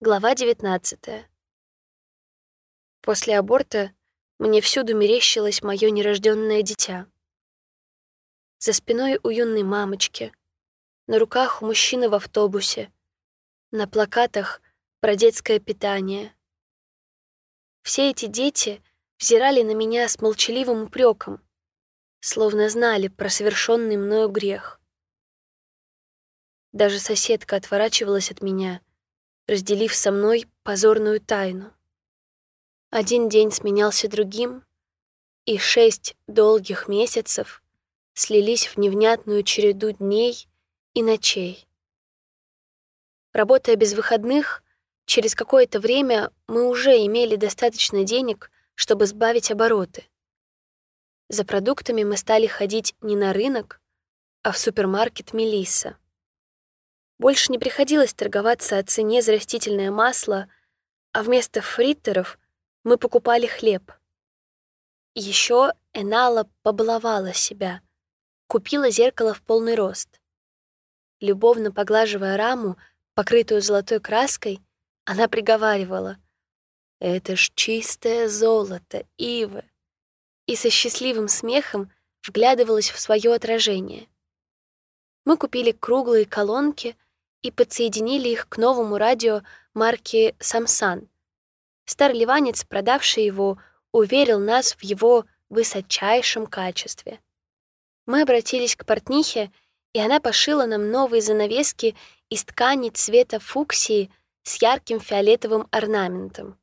Глава 19. После аборта мне всюду мерещилось мое нерожденное дитя. За спиной у юной мамочки, на руках у мужчины в автобусе, на плакатах про детское питание. Все эти дети взирали на меня с молчаливым упреком, словно знали про совершенный мною грех. Даже соседка отворачивалась от меня — разделив со мной позорную тайну. Один день сменялся другим, и шесть долгих месяцев слились в невнятную череду дней и ночей. Работая без выходных, через какое-то время мы уже имели достаточно денег, чтобы сбавить обороты. За продуктами мы стали ходить не на рынок, а в супермаркет Мелисса. Больше не приходилось торговаться о цене за растительное масло, а вместо фриттеров мы покупали хлеб. Еще Энала побаловала себя, купила зеркало в полный рост. Любовно поглаживая раму, покрытую золотой краской, она приговаривала «Это ж чистое золото, Ивы!» и со счастливым смехом вглядывалась в свое отражение. Мы купили круглые колонки — и подсоединили их к новому радио марки «Самсан». Старый ливанец, продавший его, уверил нас в его высочайшем качестве. Мы обратились к портнихе, и она пошила нам новые занавески из ткани цвета фуксии с ярким фиолетовым орнаментом.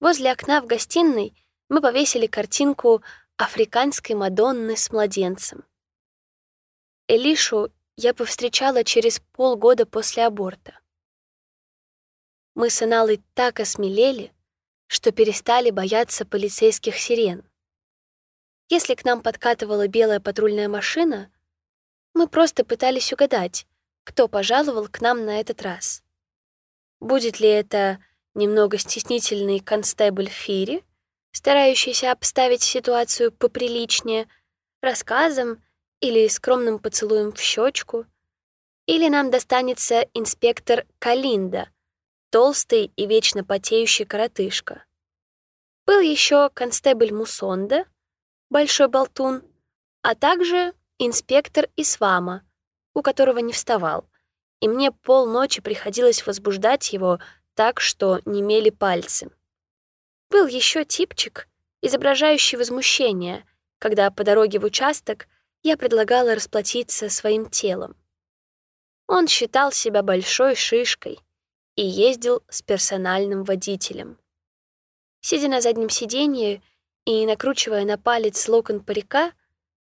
Возле окна в гостиной мы повесили картинку африканской Мадонны с младенцем. Элишу я повстречала через полгода после аборта. Мы с Аналой так осмелели, что перестали бояться полицейских сирен. Если к нам подкатывала белая патрульная машина, мы просто пытались угадать, кто пожаловал к нам на этот раз. Будет ли это немного стеснительный констебль Фири, старающийся обставить ситуацию поприличнее, рассказом или скромным поцелуем в щечку, или нам достанется инспектор Калинда, толстый и вечно потеющий коротышка. Был еще констебль Мусонда, большой болтун, а также инспектор Исвама, у которого не вставал, и мне полночи приходилось возбуждать его так, что немели пальцы. Был еще типчик, изображающий возмущение, когда по дороге в участок я предлагала расплатиться своим телом. Он считал себя большой шишкой и ездил с персональным водителем. Сидя на заднем сиденье и накручивая на палец локон парика,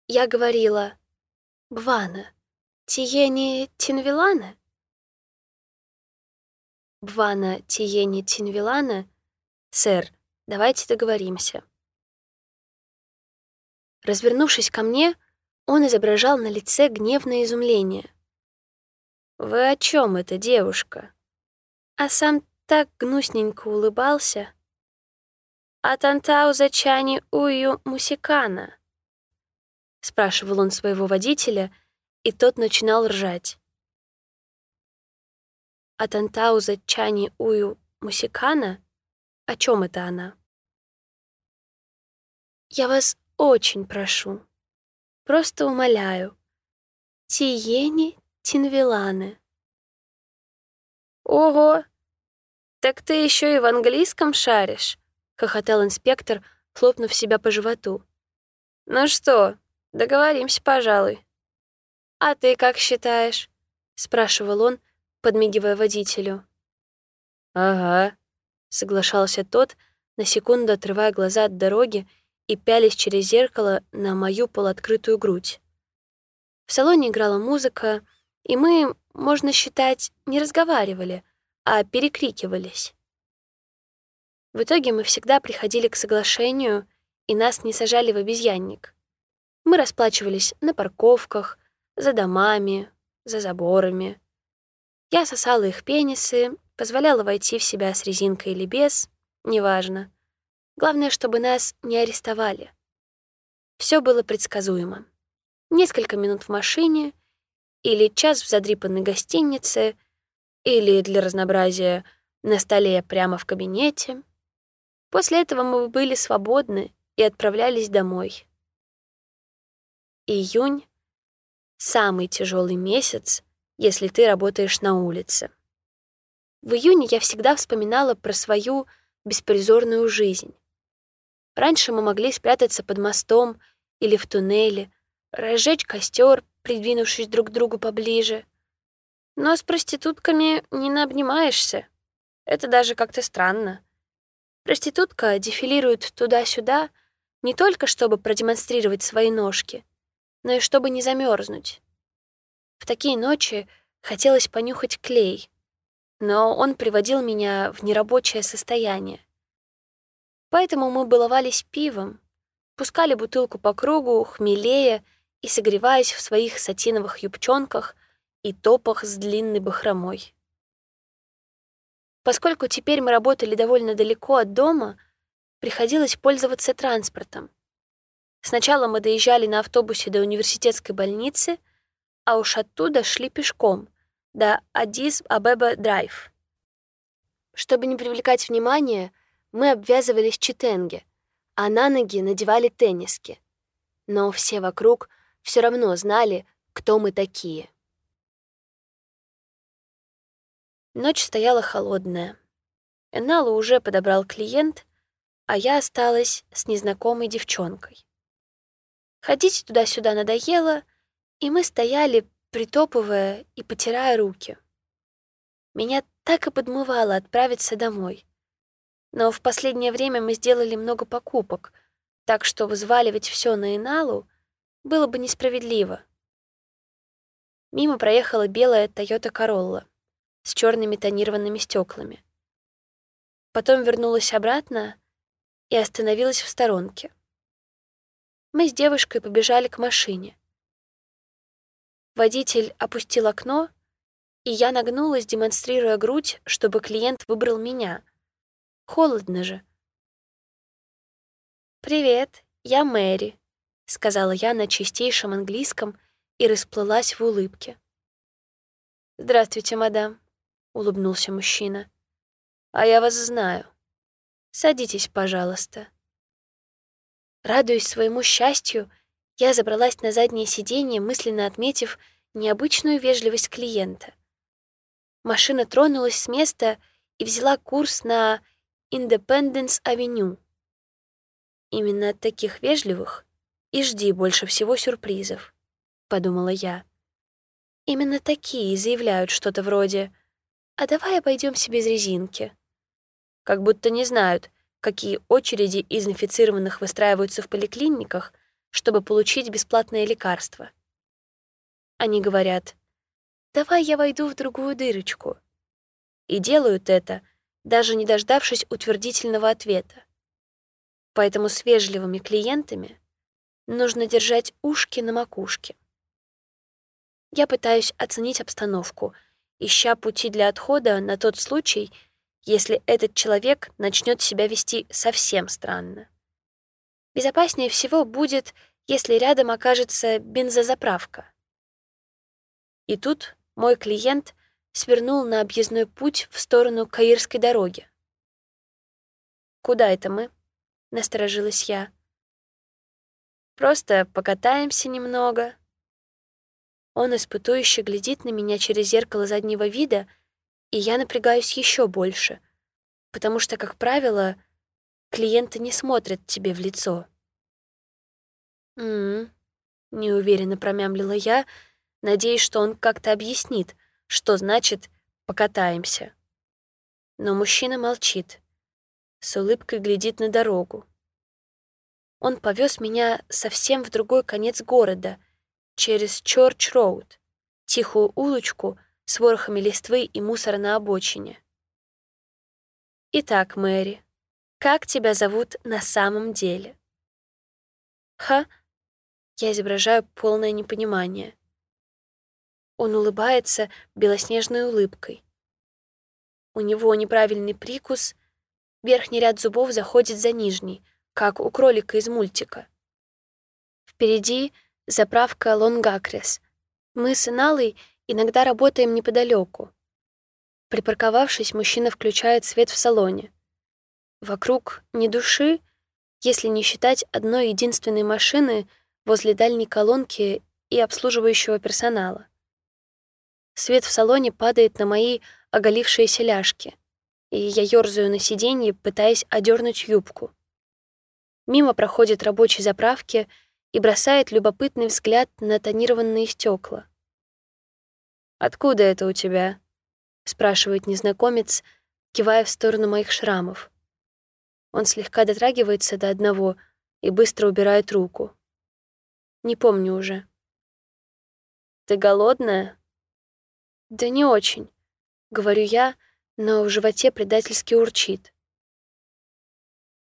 я говорила «Бвана, тиени тинвилана?» «Бвана тиени тинвилана? Сэр, давайте договоримся». Развернувшись ко мне, он изображал на лице гневное изумление. «Вы о чем это, девушка?» А сам так гнусненько улыбался. «Атантау зачани ую мусикана?» Спрашивал он своего водителя, и тот начинал ржать. «Атантау зачани ую мусикана?» О чем это она? «Я вас очень прошу», Просто умоляю. Тиени Тинвиланы. Ого! Так ты еще и в английском шаришь, хохотал инспектор, хлопнув себя по животу. Ну что, договоримся, пожалуй. А ты как считаешь? спрашивал он, подмигивая водителю. Ага, соглашался тот, на секунду отрывая глаза от дороги и пялись через зеркало на мою полуоткрытую грудь. В салоне играла музыка, и мы, можно считать, не разговаривали, а перекрикивались. В итоге мы всегда приходили к соглашению, и нас не сажали в обезьянник. Мы расплачивались на парковках, за домами, за заборами. Я сосала их пенисы, позволяла войти в себя с резинкой или без, неважно. Главное, чтобы нас не арестовали. Все было предсказуемо. Несколько минут в машине, или час в задрипанной гостинице, или, для разнообразия, на столе прямо в кабинете. После этого мы были свободны и отправлялись домой. Июнь — самый тяжелый месяц, если ты работаешь на улице. В июне я всегда вспоминала про свою беспризорную жизнь. Раньше мы могли спрятаться под мостом или в туннеле, разжечь костер, придвинувшись друг к другу поближе. Но с проститутками не наобнимаешься. Это даже как-то странно. Проститутка дефилирует туда-сюда не только чтобы продемонстрировать свои ножки, но и чтобы не замерзнуть. В такие ночи хотелось понюхать клей, но он приводил меня в нерабочее состояние. Поэтому мы баловались пивом, пускали бутылку по кругу, хмелея и согреваясь в своих сатиновых юбчонках и топах с длинной бахромой. Поскольку теперь мы работали довольно далеко от дома, приходилось пользоваться транспортом. Сначала мы доезжали на автобусе до университетской больницы, а уж оттуда шли пешком до Адис-Абеба-Драйв. Чтобы не привлекать внимания, мы обвязывались читенге, а на ноги надевали тенниски. Но все вокруг все равно знали, кто мы такие. Ночь стояла холодная. Эналу уже подобрал клиент, а я осталась с незнакомой девчонкой. Ходить туда-сюда надоело, и мы стояли, притопывая и потирая руки. Меня так и подмывало отправиться домой. Но в последнее время мы сделали много покупок, так что взваливать все на Иналу было бы несправедливо. Мимо проехала белая Toyota Corolla с черными тонированными стеклами. Потом вернулась обратно и остановилась в сторонке. Мы с девушкой побежали к машине. Водитель опустил окно, и я нагнулась, демонстрируя грудь, чтобы клиент выбрал меня. Холодно же. «Привет, я Мэри», — сказала я на чистейшем английском и расплылась в улыбке. «Здравствуйте, мадам», — улыбнулся мужчина. «А я вас знаю. Садитесь, пожалуйста». Радуясь своему счастью, я забралась на заднее сиденье, мысленно отметив необычную вежливость клиента. Машина тронулась с места и взяла курс на Индепенденс-авеню. Именно от таких вежливых и жди больше всего сюрпризов, подумала я. Именно такие заявляют что-то вроде «А давай обойдемся без резинки». Как будто не знают, какие очереди из инфицированных выстраиваются в поликлиниках, чтобы получить бесплатное лекарство. Они говорят «Давай я войду в другую дырочку». И делают это, даже не дождавшись утвердительного ответа. Поэтому с вежливыми клиентами нужно держать ушки на макушке. Я пытаюсь оценить обстановку, ища пути для отхода на тот случай, если этот человек начнет себя вести совсем странно. Безопаснее всего будет, если рядом окажется бензозаправка. И тут мой клиент свернул на объездной путь в сторону Каирской дороги. «Куда это мы?» — насторожилась я. «Просто покатаемся немного». Он испытующе глядит на меня через зеркало заднего вида, и я напрягаюсь еще больше, потому что, как правило, клиенты не смотрят тебе в лицо. «М-м-м», неуверенно промямлила я, надеясь, что он как-то объяснит, что значит «покатаемся». Но мужчина молчит, с улыбкой глядит на дорогу. Он повез меня совсем в другой конец города, через Чорч-Роуд, тихую улочку с ворохами листвы и мусора на обочине. «Итак, Мэри, как тебя зовут на самом деле?» «Ха?» Я изображаю полное непонимание. Он улыбается белоснежной улыбкой. У него неправильный прикус, верхний ряд зубов заходит за нижний, как у кролика из мультика. Впереди заправка Лонгакрес. Мы с Иналой иногда работаем неподалеку. Припарковавшись, мужчина включает свет в салоне. Вокруг ни души, если не считать одной единственной машины возле дальней колонки и обслуживающего персонала. Свет в салоне падает на мои оголившиеся ляжки, и я ёрзаю на сиденье, пытаясь одернуть юбку. Мимо проходит рабочий заправки и бросает любопытный взгляд на тонированные стекла. «Откуда это у тебя?» — спрашивает незнакомец, кивая в сторону моих шрамов. Он слегка дотрагивается до одного и быстро убирает руку. Не помню уже. «Ты голодная?» «Да не очень», — говорю я, но в животе предательски урчит.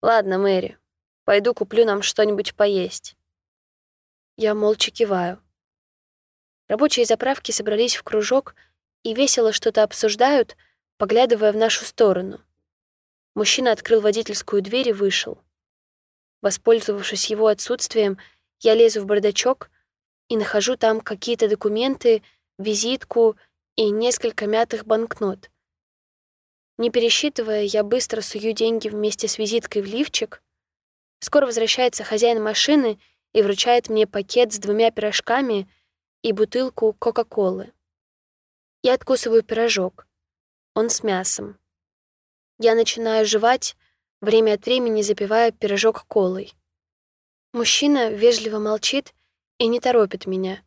«Ладно, Мэри, пойду куплю нам что-нибудь поесть». Я молча киваю. Рабочие заправки собрались в кружок и весело что-то обсуждают, поглядывая в нашу сторону. Мужчина открыл водительскую дверь и вышел. Воспользовавшись его отсутствием, я лезу в бардачок и нахожу там какие-то документы, визитку и несколько мятых банкнот. Не пересчитывая, я быстро сую деньги вместе с визиткой в лифчик. Скоро возвращается хозяин машины и вручает мне пакет с двумя пирожками и бутылку Кока-Колы. Я откусываю пирожок. Он с мясом. Я начинаю жевать, время от времени запивая пирожок колой. Мужчина вежливо молчит и не торопит меня.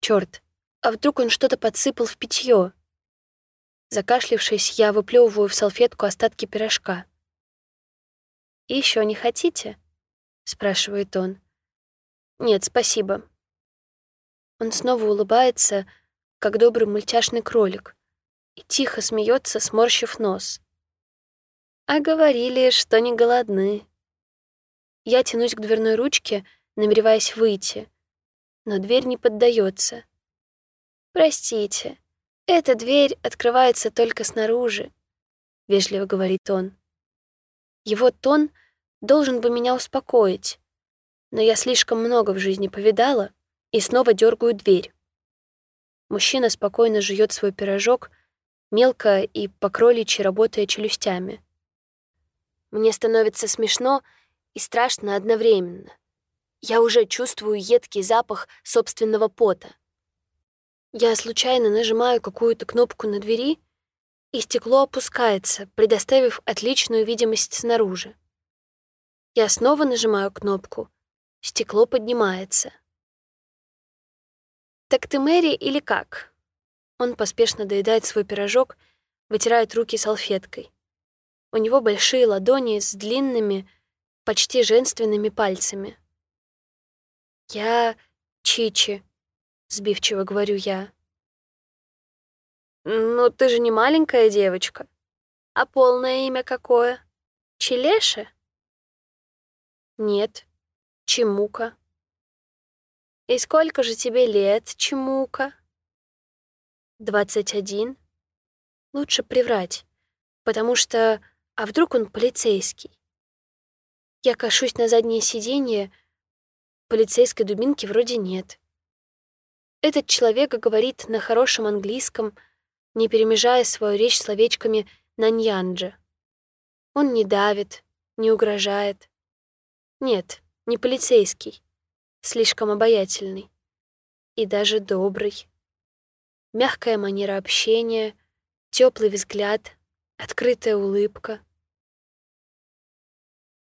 Черт, а вдруг он что-то подсыпал в питье? Закашлившись, я выплевываю в салфетку остатки пирожка. еще не хотите?» — спрашивает он. «Нет, спасибо». Он снова улыбается, как добрый мультяшный кролик, и тихо смеется, сморщив нос. «А говорили, что не голодны». Я тянусь к дверной ручке, намереваясь выйти, но дверь не поддается. «Простите, эта дверь открывается только снаружи», — вежливо говорит он. Его тон должен бы меня успокоить, но я слишком много в жизни повидала и снова дергаю дверь. Мужчина спокойно жует свой пирожок, мелко и покроличьи работая челюстями. Мне становится смешно и страшно одновременно. Я уже чувствую едкий запах собственного пота. Я случайно нажимаю какую-то кнопку на двери, и стекло опускается, предоставив отличную видимость снаружи. Я снова нажимаю кнопку. Стекло поднимается. «Так ты Мэри или как?» Он поспешно доедает свой пирожок, вытирает руки салфеткой. У него большие ладони с длинными, почти женственными пальцами. «Я Чичи», — сбивчиво говорю я. «Ну, ты же не маленькая девочка. А полное имя какое? Челеша?» «Нет, Чемука». «И сколько же тебе лет, Чемука?» «Двадцать один». Лучше приврать, потому что... А вдруг он полицейский? Я кашусь на заднее сиденье. Полицейской дубинки вроде нет. Этот человек говорит на хорошем английском, не перемежая свою речь словечками на ньянджа. Он не давит, не угрожает. Нет, не полицейский слишком обаятельный и даже добрый. Мягкая манера общения, теплый взгляд, открытая улыбка.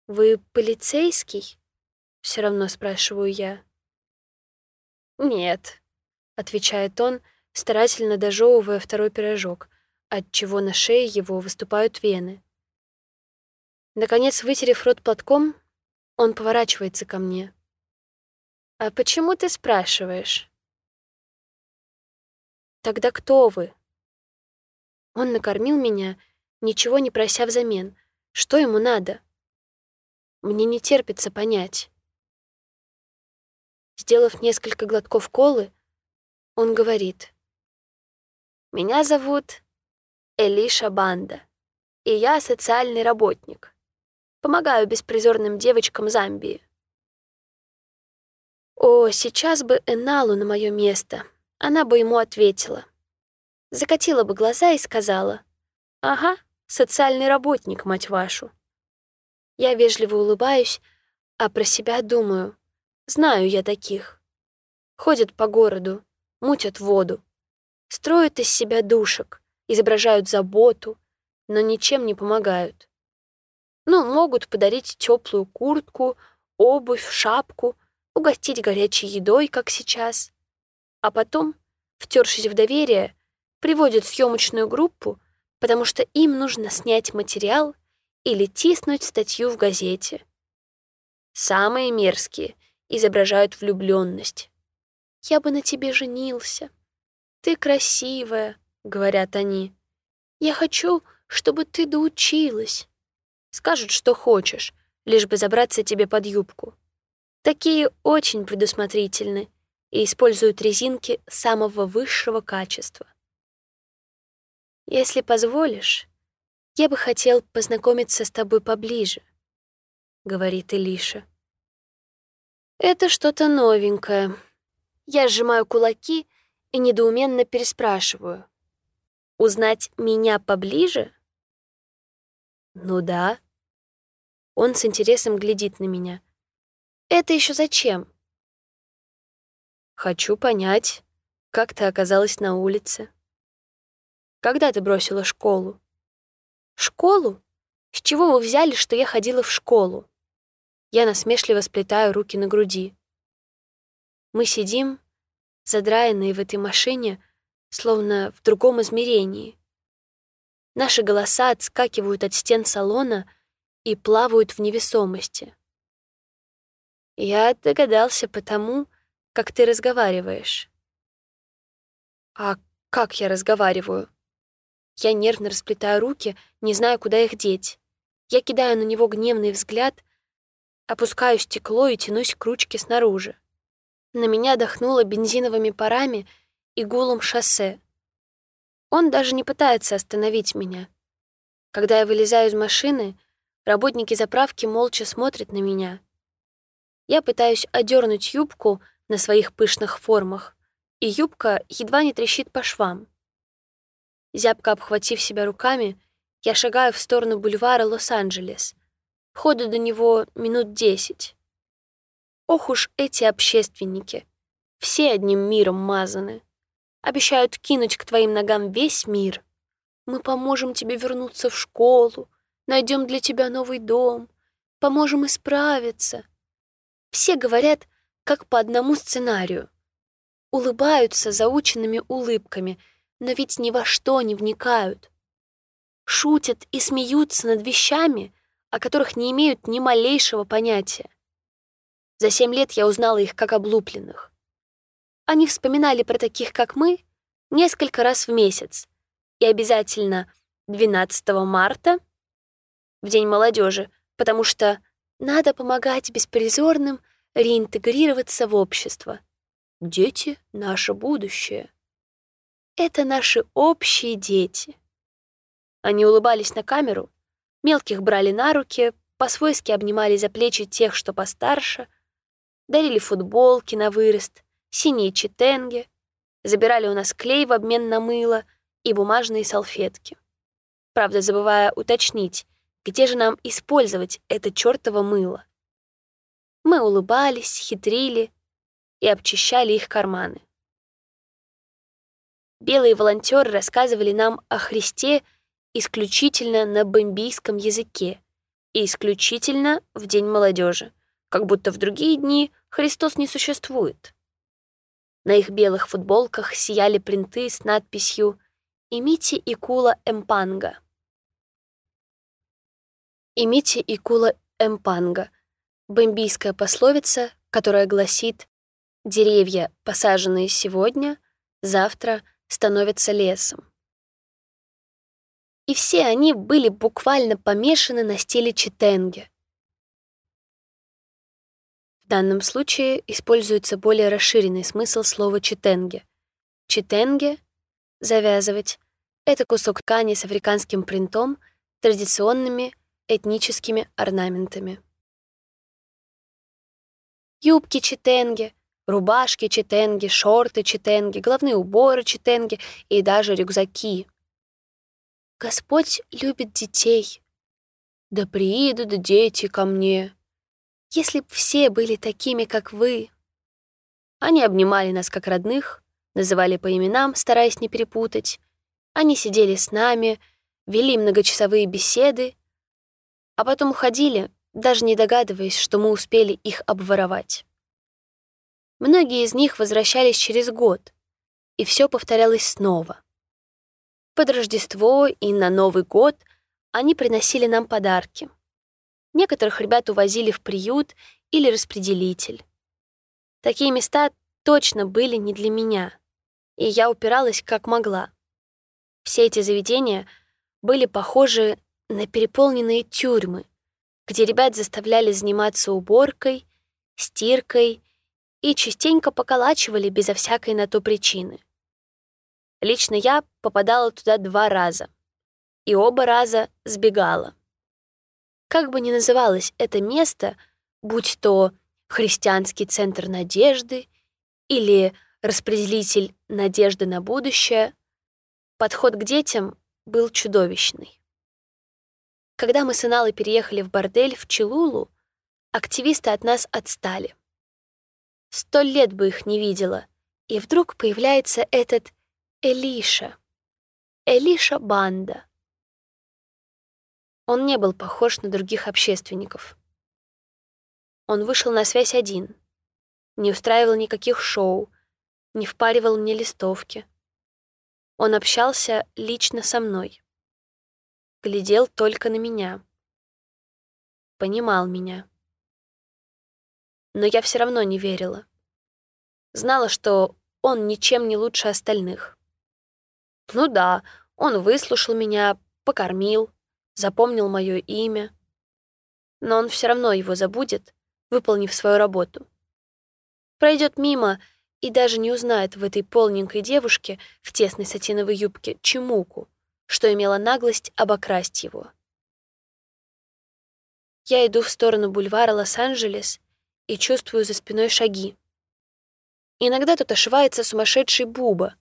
«Вы полицейский?» — все равно спрашиваю я. «Нет», — отвечает он, старательно дожевывая второй пирожок, отчего на шее его выступают вены. Наконец, вытерев рот платком, он поворачивается ко мне. «А почему ты спрашиваешь?» «Тогда кто вы?» Он накормил меня, ничего не прося взамен. Что ему надо? Мне не терпится понять. Сделав несколько глотков колы, он говорит. «Меня зовут Элиша Банда, и я социальный работник. Помогаю беспризорным девочкам Замбии. О, сейчас бы Эналу на мое место. Она бы ему ответила. закатила бы глаза и сказала, «Ага, социальный работник, мать вашу». Я вежливо улыбаюсь, а про себя думаю, знаю я таких. Ходят по городу, мутят воду, строят из себя душек, изображают заботу, но ничем не помогают. Ну, могут подарить теплую куртку, обувь, шапку, угостить горячей едой, как сейчас. А потом, втершись в доверие, приводят съемочную группу, потому что им нужно снять материал или тиснуть статью в газете. Самые мерзкие изображают влюбленность. «Я бы на тебе женился. Ты красивая», — говорят они. «Я хочу, чтобы ты доучилась». Скажут, что хочешь, лишь бы забраться тебе под юбку. Такие очень предусмотрительны и используют резинки самого высшего качества. Если позволишь, я бы хотел познакомиться с тобой поближе, говорит Илиша. Это что-то новенькое. Я сжимаю кулаки и недоуменно переспрашиваю. Узнать меня поближе? Ну да. Он с интересом глядит на меня. Это еще зачем? Хочу понять, как ты оказалась на улице. Когда ты бросила школу? Школу? С чего вы взяли, что я ходила в школу? Я насмешливо сплетаю руки на груди. Мы сидим, задраенные в этой машине, словно в другом измерении. Наши голоса отскакивают от стен салона и плавают в невесомости. Я догадался потому, как ты разговариваешь. А как я разговариваю? Я нервно расплетаю руки, не знаю, куда их деть. Я кидаю на него гневный взгляд, опускаю стекло и тянусь к ручке снаружи. На меня дохнуло бензиновыми парами и гулом шоссе. Он даже не пытается остановить меня. Когда я вылезаю из машины, работники заправки молча смотрят на меня. Я пытаюсь одернуть юбку на своих пышных формах, и юбка едва не трещит по швам. Зябко обхватив себя руками, я шагаю в сторону бульвара Лос-Анджелес. Ходу до него минут десять. Ох уж эти общественники. Все одним миром мазаны. Обещают кинуть к твоим ногам весь мир. Мы поможем тебе вернуться в школу, найдем для тебя новый дом, поможем исправиться. Все говорят, как по одному сценарию. Улыбаются заученными улыбками, но ведь ни во что не вникают. Шутят и смеются над вещами, о которых не имеют ни малейшего понятия. За семь лет я узнала их как облупленных. Они вспоминали про таких, как мы, несколько раз в месяц. И обязательно 12 марта, в День молодежи, потому что надо помогать беспризорным реинтегрироваться в общество. Дети — наше будущее. Это наши общие дети. Они улыбались на камеру, мелких брали на руки, по-свойски обнимали за плечи тех, что постарше, дарили футболки на вырост, синие читенги, забирали у нас клей в обмен на мыло и бумажные салфетки. Правда, забывая уточнить, где же нам использовать это чёртово мыло. Мы улыбались, хитрили и обчищали их карманы. Белые волонтеры рассказывали нам о Христе исключительно на бомбийском языке и исключительно в День молодежи, как будто в другие дни Христос не существует. На их белых футболках сияли принты с надписью «Имите Икула Эмпанга». «Имите Икула Эмпанга» — бомбийская пословица, которая гласит «Деревья, посаженные сегодня, завтра становятся лесом». И все они были буквально помешаны на стиле читенге — в данном случае используется более расширенный смысл слова читенге. Читенге — завязывать — это кусок ткани с африканским принтом, традиционными этническими орнаментами. Юбки читенге, Рубашки читенги, шорты читенги, головные уборы читенги и даже рюкзаки. Господь любит детей. Да приидут дети ко мне. Если б все были такими, как вы. Они обнимали нас как родных, называли по именам, стараясь не перепутать. Они сидели с нами, вели многочасовые беседы, а потом уходили, даже не догадываясь, что мы успели их обворовать. Многие из них возвращались через год, и все повторялось снова. Под Рождество и на Новый год они приносили нам подарки. Некоторых ребят увозили в приют или распределитель. Такие места точно были не для меня, и я упиралась как могла. Все эти заведения были похожи на переполненные тюрьмы, где ребят заставляли заниматься уборкой, стиркой и частенько поколачивали безо всякой на то причины. Лично я попадала туда два раза, и оба раза сбегала. Как бы ни называлось это место, будь то христианский центр надежды или распределитель надежды на будущее, подход к детям был чудовищный. Когда мы с Иналой переехали в бордель в Чилулу, активисты от нас отстали. Сто лет бы их не видела, и вдруг появляется этот Элиша. Элиша Банда. Он не был похож на других общественников. Он вышел на связь один, не устраивал никаких шоу, не впаривал мне листовки. Он общался лично со мной. Глядел только на меня. Понимал меня но я все равно не верила. Знала, что он ничем не лучше остальных. Ну да, он выслушал меня, покормил, запомнил мое имя. Но он все равно его забудет, выполнив свою работу. Пройдет мимо и даже не узнает в этой полненькой девушке в тесной сатиновой юбке чемуку, что имела наглость обокрасть его. Я иду в сторону бульвара Лос-Анджелес и чувствую за спиной шаги. Иногда тут ошивается сумасшедший Буба,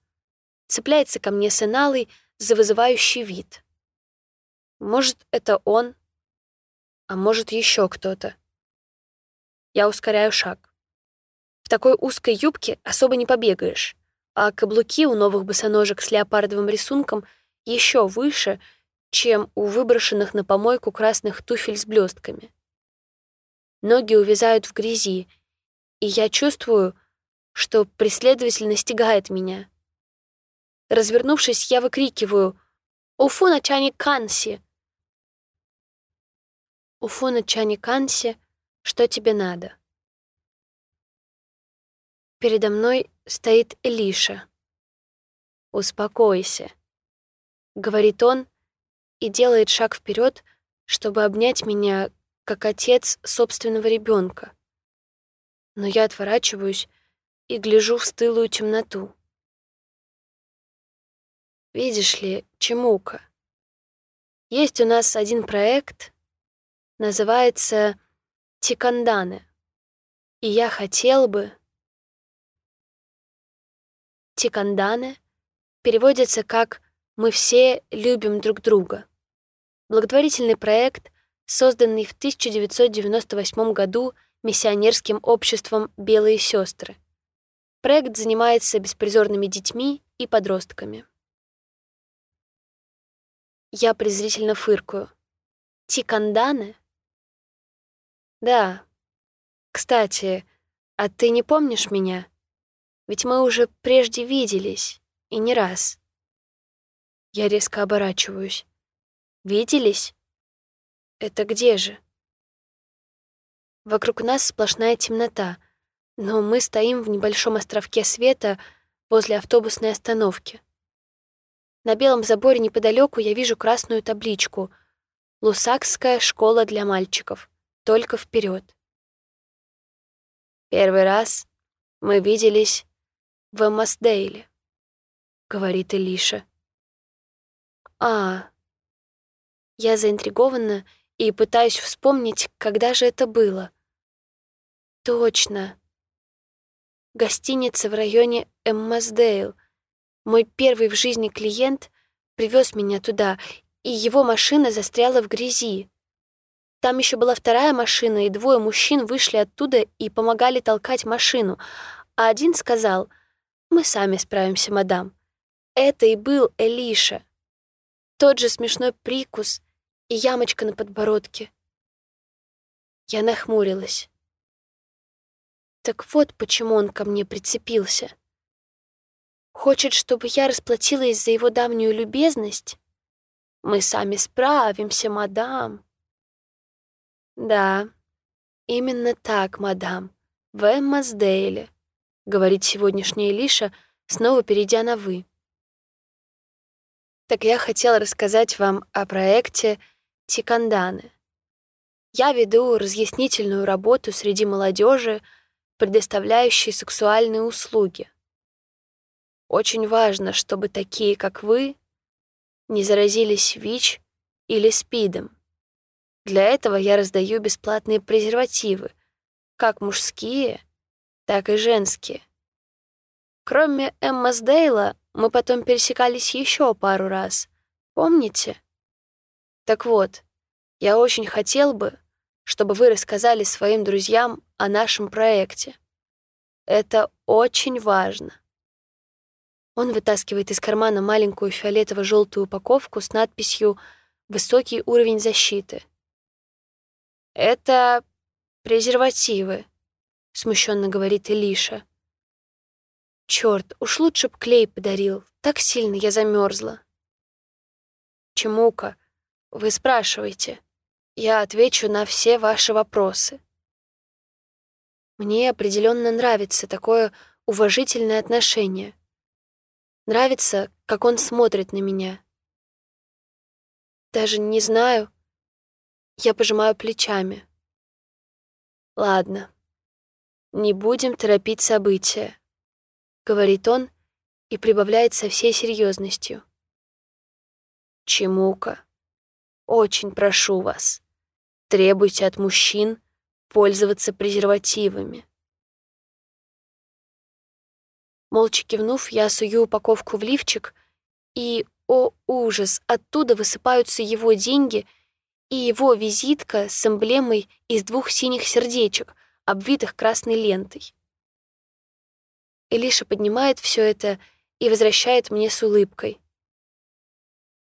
цепляется ко мне с Эналой за вызывающий вид. Может, это он, а может, еще кто-то. Я ускоряю шаг. В такой узкой юбке особо не побегаешь, а каблуки у новых босоножек с леопардовым рисунком еще выше, чем у выброшенных на помойку красных туфель с блестками ноги увязают в грязи, и я чувствую, что преследователь настигает меня. Развернувшись, я выкрикиваю «Уфу на чане канси!» «Уфу на чане канси, что тебе надо?» Передо мной стоит Элиша. «Успокойся», — говорит он и делает шаг вперед, чтобы обнять меня, как отец собственного ребенка. Но я отворачиваюсь и гляжу в стылую темноту. Видишь ли, Чемука, есть у нас один проект, называется Тикандане, и я хотел бы... Тикандане переводится как «Мы все любим друг друга». Благотворительный проект, созданный в 1998 году миссионерским обществом «Белые сестры». Проект занимается беспризорными детьми и подростками. Я презрительно фыркаю. Тикандане? Да. Кстати, а ты не помнишь меня? Ведь мы уже прежде виделись, и не раз. Я резко оборачиваюсь. Виделись? Это где же? Вокруг нас сплошная темнота, но мы стоим в небольшом островке света возле автобусной остановки. На белом заборе неподалеку я вижу красную табличку «Лусакская школа для мальчиков. Только вперед. Первый раз мы виделись в Эммасдейле, говорит Элиша. А, я заинтригована и пытаюсь вспомнить, когда же это было. Точно. гостиница в районе Эммасдейл. Мой первый в жизни клиент привез меня туда, и его машина застряла в грязи. Там еще была вторая машина, и двое мужчин вышли оттуда и помогали толкать машину, а один сказал, «Мы сами справимся, мадам». Это и был Элиша. Тот же смешной прикус и ямочка на подбородке. Я нахмурилась. Так вот почему он ко мне прицепился. Хочет, чтобы я расплатилась за его давнюю любезность? Мы сами справимся, мадам. Да, именно так, мадам, в Эммасдейле, говорит сегодняшняя Лиша, снова перейдя на «вы». Так я хотела рассказать вам о проекте Тиканданы. Я веду разъяснительную работу среди молодежи, предоставляющей сексуальные услуги. Очень важно, чтобы такие, как вы, не заразились ВИЧ или СПИДом. Для этого я раздаю бесплатные презервативы, как мужские, так и женские. Кроме Эмма Сдейла, мы потом пересекались еще пару раз. Помните? Так вот, я очень хотел бы, чтобы вы рассказали своим друзьям о нашем проекте. Это очень важно. Он вытаскивает из кармана маленькую фиолетово-желтую упаковку с надписью «Высокий уровень защиты». «Это презервативы», — смущенно говорит Илиша. Черт, уж лучше б клей подарил. Так сильно я замерзла. Чемука, вы спрашиваете. Я отвечу на все ваши вопросы. Мне определенно нравится такое уважительное отношение. Нравится, как он смотрит на меня. Даже не знаю. Я пожимаю плечами. Ладно. Не будем торопить события, говорит он и прибавляет со всей серьезностью. Чемука, очень прошу вас, требуйте от мужчин пользоваться презервативами. Молча кивнув, я сую упаковку в лифчик, и, о ужас, оттуда высыпаются его деньги и его визитка с эмблемой из двух синих сердечек, обвитых красной лентой. Элиша поднимает все это и возвращает мне с улыбкой.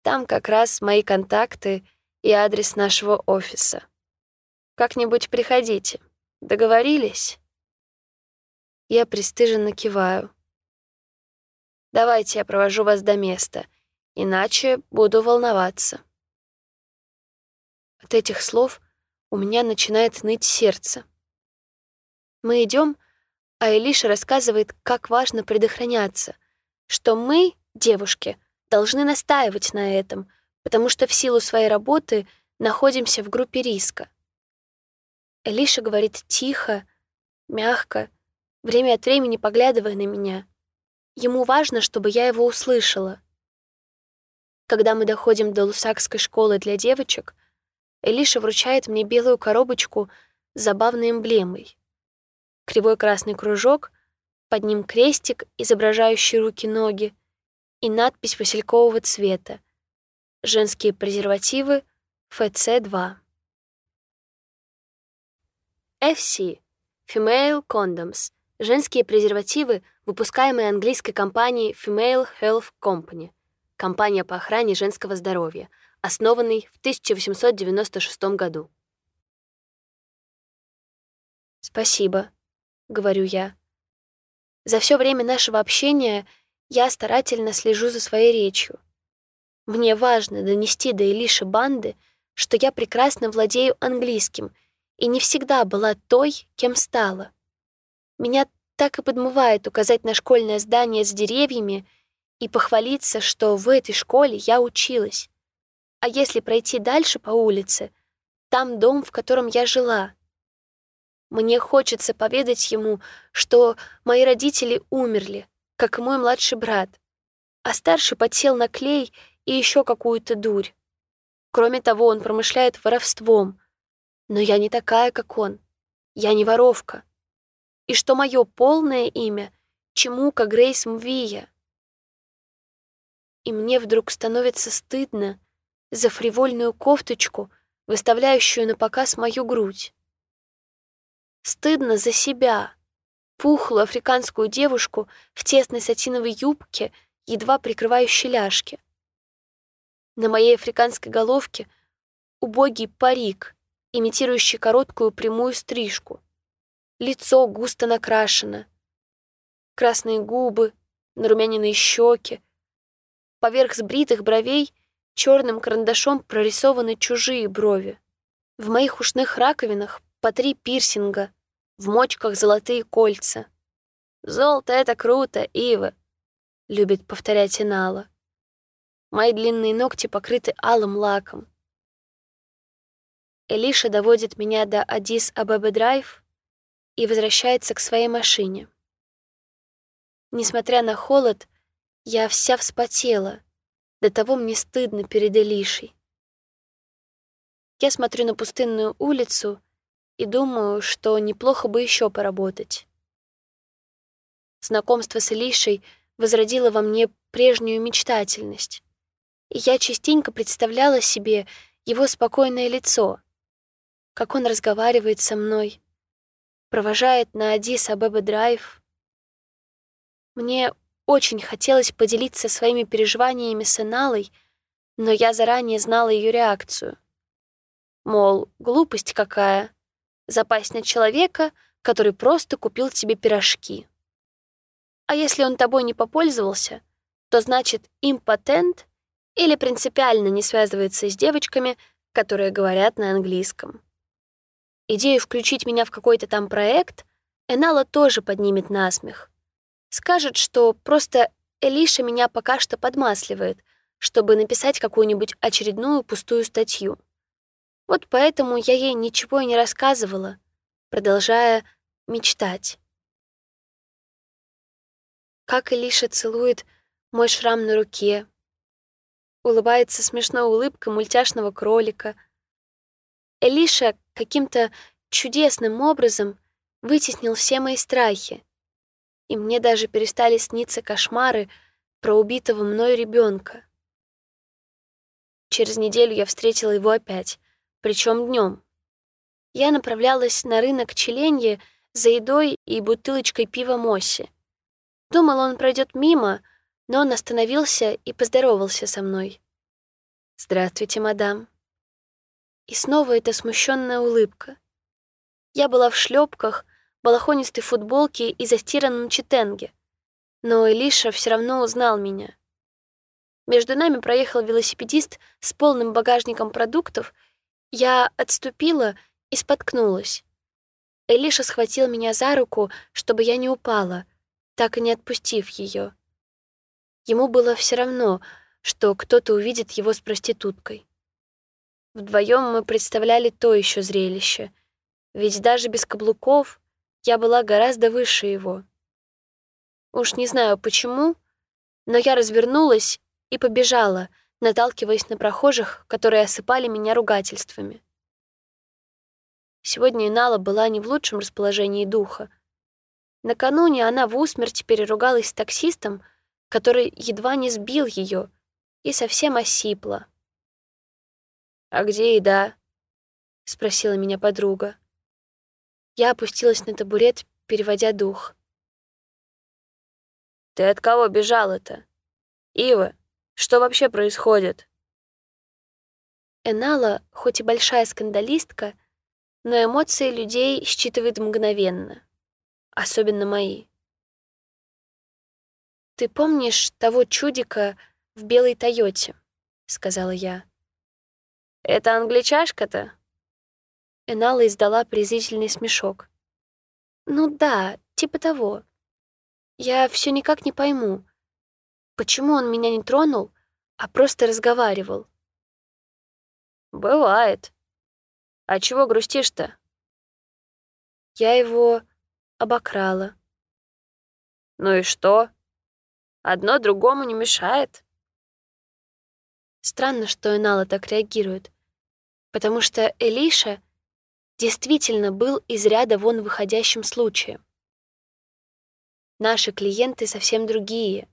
Там как раз мои контакты и адрес нашего офиса. Как-нибудь приходите. Договорились? Я пристыженно киваю. Давайте я провожу вас до места, иначе буду волноваться. От этих слов у меня начинает ныть сердце. Мы идем, а Элиша рассказывает, как важно предохраняться, что мы, девушки, должны настаивать на этом, потому что в силу своей работы находимся в группе риска. Элиша говорит тихо, мягко, время от времени поглядывая на меня — Ему важно, чтобы я его услышала. Когда мы доходим до Лусакской школы для девочек, Элиша вручает мне белую коробочку с забавной эмблемой. Кривой красный кружок, под ним крестик, изображающий руки-ноги, и надпись василькового цвета «Женские презервативы ФЦ-2». FC — Female Condoms — женские презервативы — выпускаемый английской компанией Female Health Company, компания по охране женского здоровья, основанный в 1896 году. «Спасибо», — говорю я. За все время нашего общения я старательно слежу за своей речью. Мне важно донести до Илиши банды, что я прекрасно владею английским и не всегда была той, кем стала. Меня так и подмывает указать на школьное здание с деревьями и похвалиться, что в этой школе я училась. А если пройти дальше по улице, там дом, в котором я жила. Мне хочется поведать ему, что мои родители умерли, как и мой младший брат, а старший подсел на клей и еще какую-то дурь. Кроме того, он промышляет воровством. Но я не такая, как он. Я не воровка. и что мое полное имя — Чемука Грейс Мвия. И мне вдруг становится стыдно за фривольную кофточку, выставляющую на показ мою грудь. Стыдно за себя, пухлую африканскую девушку в тесной сатиновой юбке, едва прикрывающей ляжки. На моей африканской головке убогий парик, имитирующий короткую прямую стрижку. Лицо густо накрашено. Красные губы, нарумяненные щеки. Поверх сбритых бровей черным карандашом прорисованы чужие брови. В моих ушных раковинах по три пирсинга, в мочках золотые кольца. «Золото — это круто, Ива!» — любит повторять Инала. Мои длинные ногти покрыты алым лаком. Элиша доводит меня до Адис-Абабе-Драйв и возвращается к своей машине. Несмотря на холод, я вся вспотела. До того мне стыдно перед Элишей. Я смотрю на пустынную улицу и думаю, что неплохо бы еще поработать. Знакомство с Элишей возродило во мне прежнюю мечтательность и я частенько представляла себе его спокойное лицо, как он разговаривает со мной, провожает на Адис Абеба Драйв. Мне очень хотелось поделиться своими переживаниями с Эналой, но я заранее знала ее реакцию. Мол, глупость какая, запасть на человека, который просто купил тебе пирожки. А если он тобой не попользовался, то значит импотент или принципиально не связывается с девочками, которые говорят на английском. Идею включить меня в какой-то там проект Энала тоже поднимет насмех. Скажет, что просто Элиша меня пока что подмасливает, чтобы написать какую-нибудь очередную пустую статью. Вот поэтому я ей ничего и не рассказывала, продолжая мечтать. Как Элиша целует мой шрам на руке, улыбается смешной улыбкой мультяшного кролика. Элиша каким-то чудесным образом вытеснил все мои страхи, и мне даже перестали сниться кошмары про убитого мной ребенка. Через неделю я встретила его опять, причем днем. Я направлялась на рынок Челенье за едой и бутылочкой пива Мосси. Думала, он пройдет мимо, но он остановился и поздоровался со мной. «Здравствуйте, мадам». И снова эта смущенная улыбка. Я была в шлепках, балахонистой футболке и застиранном читенге, но Элиша все равно узнал меня. Между нами проехал велосипедист с полным багажником продуктов. Я отступила и споткнулась. Элиша схватил меня за руку, чтобы я не упала, так и не отпустив ее. Ему было все равно, что кто-то увидит его с проституткой. Вдвоем мы представляли то еще зрелище, ведь даже без каблуков я была гораздо выше его. Уж не знаю почему, но я развернулась и побежала, наталкиваясь на прохожих, которые осыпали меня ругательствами. Сегодня Инала была не в лучшем расположении духа. Накануне она в усмерть переругалась с таксистом, который едва не сбил ее и совсем осипла. «А где еда?» — спросила меня подруга. Я опустилась на табурет, переводя дух. «Ты от кого бежала-то? Ива, что вообще происходит?» Энала, хоть и большая скандалистка, но эмоции людей считывает мгновенно, особенно мои. «Ты помнишь того чудика в белой Тойоте», — сказала я. «Это англичашка-то?» Энала издала презрительный смешок. «Ну да, типа того. Я все никак не пойму, почему он меня не тронул, а просто разговаривал». «Бывает. А чего грустишь-то?» Я его обокрала. «Ну и что?» Одно другому не мешает. Странно, что Энала так реагирует, потому что Элиша действительно был из ряда вон выходящим случаем. Наши клиенты совсем другие.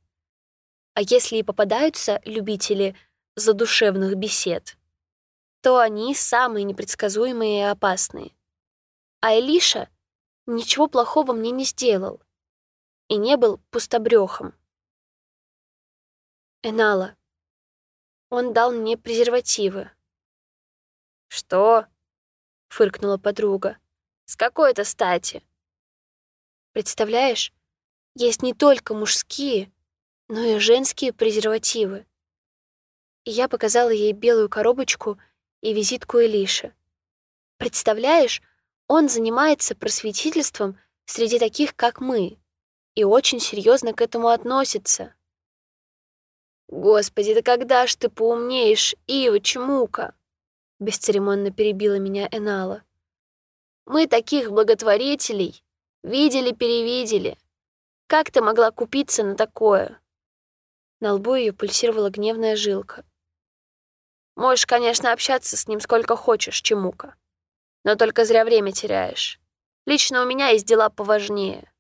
А если и попадаются любители задушевных бесед, то они самые непредсказуемые и опасные. А Элиша ничего плохого мне не сделал и не был пустобрехом. Энала. Он дал мне презервативы. «Что?» — фыркнула подруга. «С какой-то стати?» «Представляешь, есть не только мужские, но и женские презервативы». И я показала ей белую коробочку и визитку Элиши. «Представляешь, он занимается просветительством среди таких, как мы, и очень серьезно к этому относится». «Господи, да когда ж ты поумнеешь, Ива Чмука?» Бесцеремонно перебила меня Энала. «Мы таких благотворителей видели-перевидели. Как ты могла купиться на такое?» На лбу ее пульсировала гневная жилка. «Можешь, конечно, общаться с ним сколько хочешь, Чемука, но только зря время теряешь. Лично у меня есть дела поважнее».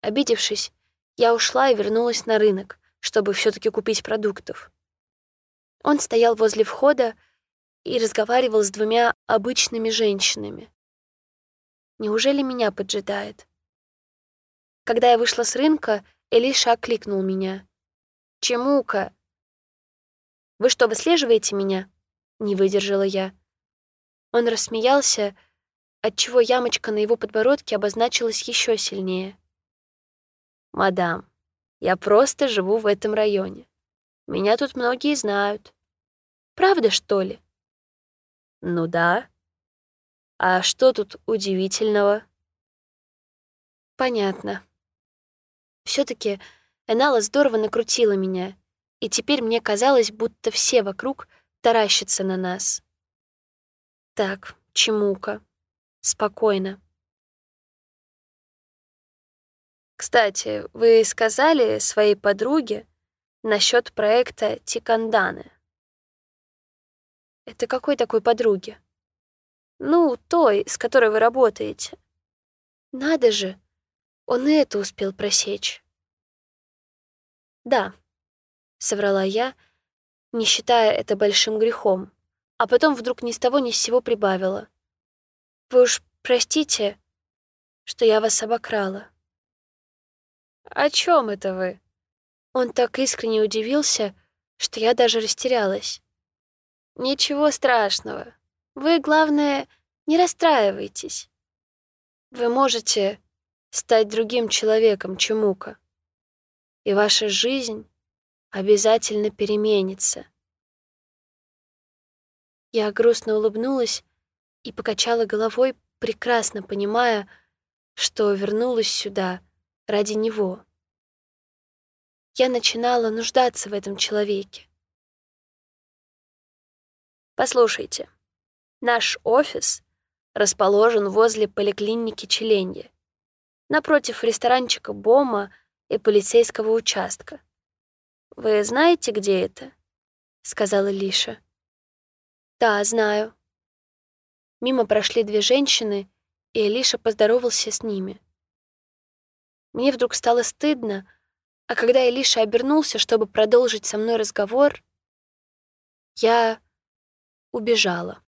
Обидевшись, я ушла и вернулась на рынок, чтобы все таки купить продуктов. Он стоял возле входа и разговаривал с двумя обычными женщинами. Неужели меня поджидает? Когда я вышла с рынка, Элиша окликнул меня. «Чемука!» «Вы что, выслеживаете меня?» — не выдержала я. Он рассмеялся, отчего ямочка на его подбородке обозначилась еще сильнее. «Мадам, я просто живу в этом районе. Меня тут многие знают. Правда, что ли? Ну да. А что тут удивительного? Понятно. все таки Энала здорово накрутила меня, и теперь мне казалось, будто все вокруг таращатся на нас. Так, Чемука. Спокойно. Кстати, вы сказали своей подруге насчет проекта Тиканданы. Это какой такой подруге? Ну, той, с которой вы работаете. Надо же, он и это успел просечь. Да, соврала я, не считая это большим грехом, а потом вдруг ни с того ни с сего прибавила. Вы уж простите, что я вас обокрала. «О чем это вы?» Он так искренне удивился, что я даже растерялась. «Ничего страшного. Вы, главное, не расстраивайтесь. Вы можете стать другим человеком, Чемука, и ваша жизнь обязательно переменится». Я грустно улыбнулась и покачала головой, прекрасно понимая, что вернулась сюда — ради него. Я начинала нуждаться в этом человеке. Послушайте, наш офис расположен возле поликлиники Челенье, напротив ресторанчика Бома и полицейского участка. Вы знаете, где это? сказала Лиша. Да, знаю. Мимо прошли две женщины, и Элиша поздоровался с ними. Мне вдруг стало стыдно, а когда Илиша обернулся, чтобы продолжить со мной разговор, я убежала.